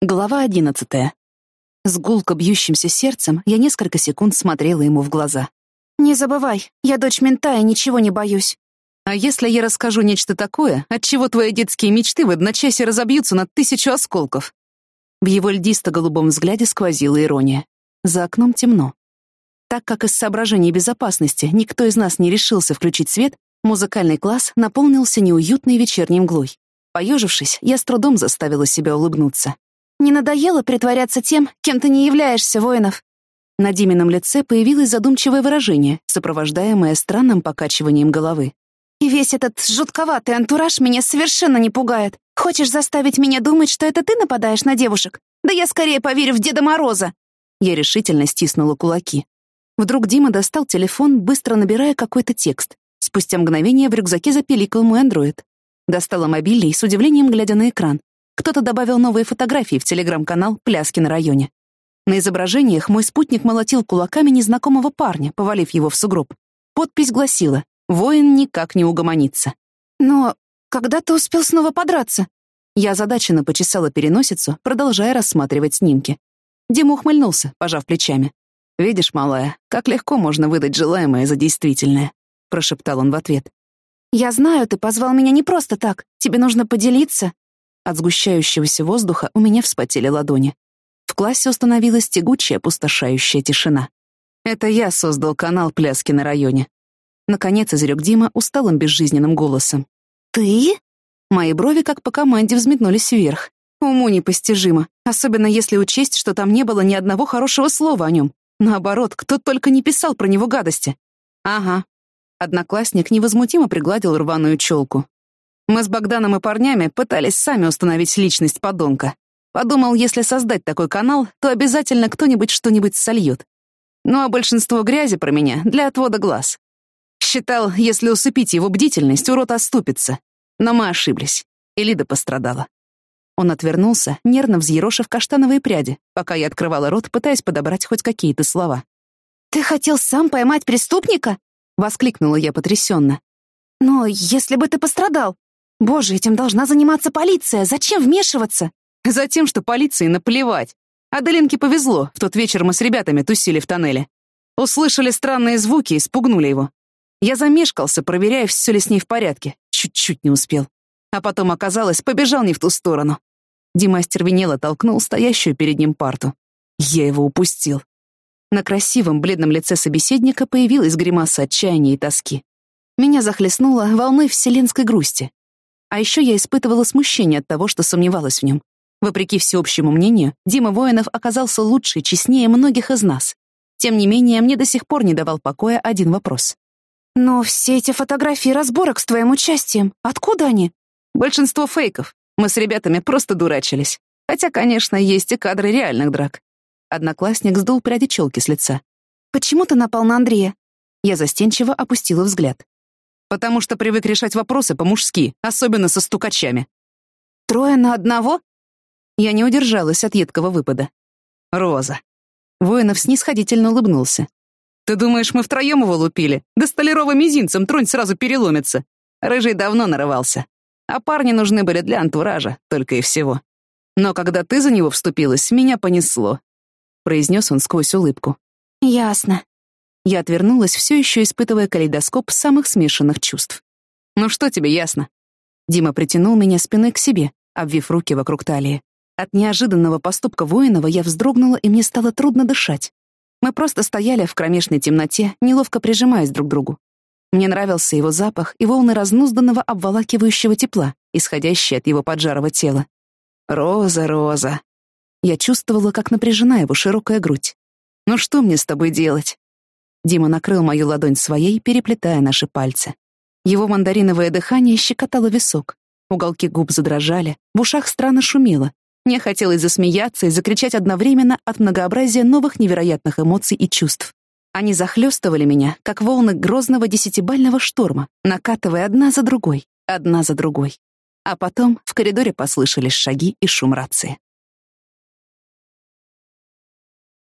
Глава одиннадцатая. С гулко бьющимся сердцем я несколько секунд смотрела ему в глаза. «Не забывай, я дочь мента и ничего не боюсь». «А если я расскажу нечто такое, от чего твои детские мечты в одночасье разобьются на тысячу осколков?» В его льдисто-голубом взгляде сквозила ирония. За окном темно. Так как из соображений безопасности никто из нас не решился включить свет, музыкальный класс наполнился неуютной вечерней мглой. Поежившись, я с трудом заставила себя улыбнуться. Не надоело притворяться тем, кем ты не являешься, воинов?» На Димином лице появилось задумчивое выражение, сопровождаемое странным покачиванием головы. «И весь этот жутковатый антураж меня совершенно не пугает. Хочешь заставить меня думать, что это ты нападаешь на девушек? Да я скорее поверю в Деда Мороза!» Я решительно стиснула кулаки. Вдруг Дима достал телефон, быстро набирая какой-то текст. Спустя мгновение в рюкзаке запиликал мой андроид. Достала мобильный, с удивлением глядя на экран. Кто-то добавил новые фотографии в телеграм-канал «Пляски на районе». На изображениях мой спутник молотил кулаками незнакомого парня, повалив его в сугроб. Подпись гласила «Воин никак не угомонится». «Но когда ты успел снова подраться?» Я озадаченно почесала переносицу, продолжая рассматривать снимки. Дима ухмыльнулся, пожав плечами. «Видишь, малая, как легко можно выдать желаемое за действительное», — прошептал он в ответ. «Я знаю, ты позвал меня не просто так. Тебе нужно поделиться. От сгущающегося воздуха у меня вспотели ладони. В классе установилась тягучая, пустошающая тишина. Это я создал канал «Пляски на районе». Наконец изрек Дима усталым безжизненным голосом. «Ты?» Мои брови как по команде взметнулись вверх. Уму непостижимо, особенно если учесть, что там не было ни одного хорошего слова о нем. Наоборот, кто только не писал про него гадости. Ага. Одноклассник невозмутимо пригладил рваную челку. Мы с Богданом и парнями пытались сами установить личность подонка. Подумал, если создать такой канал, то обязательно кто-нибудь что-нибудь сольет. Ну а большинство грязи про меня для отвода глаз. Считал, если усыпить его бдительность, урод оступится. Но мы ошиблись. И Лида пострадала. Он отвернулся, нервно взъерошив каштановые пряди, пока я открывала рот, пытаясь подобрать хоть какие-то слова. «Ты хотел сам поймать преступника?» — воскликнула я потрясенно. «Но если бы ты пострадал, Боже, этим должна заниматься полиция. Зачем вмешиваться? Затем, что полиции наплевать. Аделинке повезло, в тот вечер мы с ребятами тусили в тоннеле. Услышали странные звуки и спугнули его. Я замешкался, проверяя, все ли с ней в порядке. Чуть-чуть не успел. А потом, оказалось, побежал не в ту сторону. Дима остервенело толкнул стоящую перед ним парту. Я его упустил. На красивом, бледном лице собеседника появилась гримаса отчаяния и тоски. Меня захлестнуло волной вселенской грусти. А еще я испытывала смущение от того, что сомневалась в нем. Вопреки всеобщему мнению, Дима Воинов оказался лучше и честнее многих из нас. Тем не менее, мне до сих пор не давал покоя один вопрос. «Но все эти фотографии разборок с твоим участием, откуда они?» «Большинство фейков. Мы с ребятами просто дурачились. Хотя, конечно, есть и кадры реальных драк». Одноклассник сдул пряди челки с лица. «Почему ты напал на Андрея?» Я застенчиво опустила взгляд потому что привык решать вопросы по-мужски, особенно со стукачами. Трое на одного? Я не удержалась от едкого выпада. Роза. Воинов снисходительно улыбнулся. Ты думаешь, мы втроем его лупили? Да столяровым мизинцем тронь сразу переломится. Рыжий давно нарывался. А парни нужны были для антуража, только и всего. Но когда ты за него вступилась, меня понесло. Произнес он сквозь улыбку. Ясно. Я отвернулась, все еще испытывая калейдоскоп самых смешанных чувств. «Ну что тебе ясно?» Дима притянул меня спиной к себе, обвив руки вокруг талии. От неожиданного поступка воинова я вздрогнула, и мне стало трудно дышать. Мы просто стояли в кромешной темноте, неловко прижимаясь друг к другу. Мне нравился его запах и волны разнузданного обволакивающего тепла, исходящие от его поджарого тела. «Роза, Роза!» Я чувствовала, как напряжена его широкая грудь. «Ну что мне с тобой делать?» Дима накрыл мою ладонь своей, переплетая наши пальцы. Его мандариновое дыхание щекотало висок. Уголки губ задрожали, в ушах странно шумело. Мне хотелось засмеяться и закричать одновременно от многообразия новых невероятных эмоций и чувств. Они захлестывали меня, как волны грозного десятибального шторма, накатывая одна за другой, одна за другой. А потом в коридоре послышались шаги и шум рации.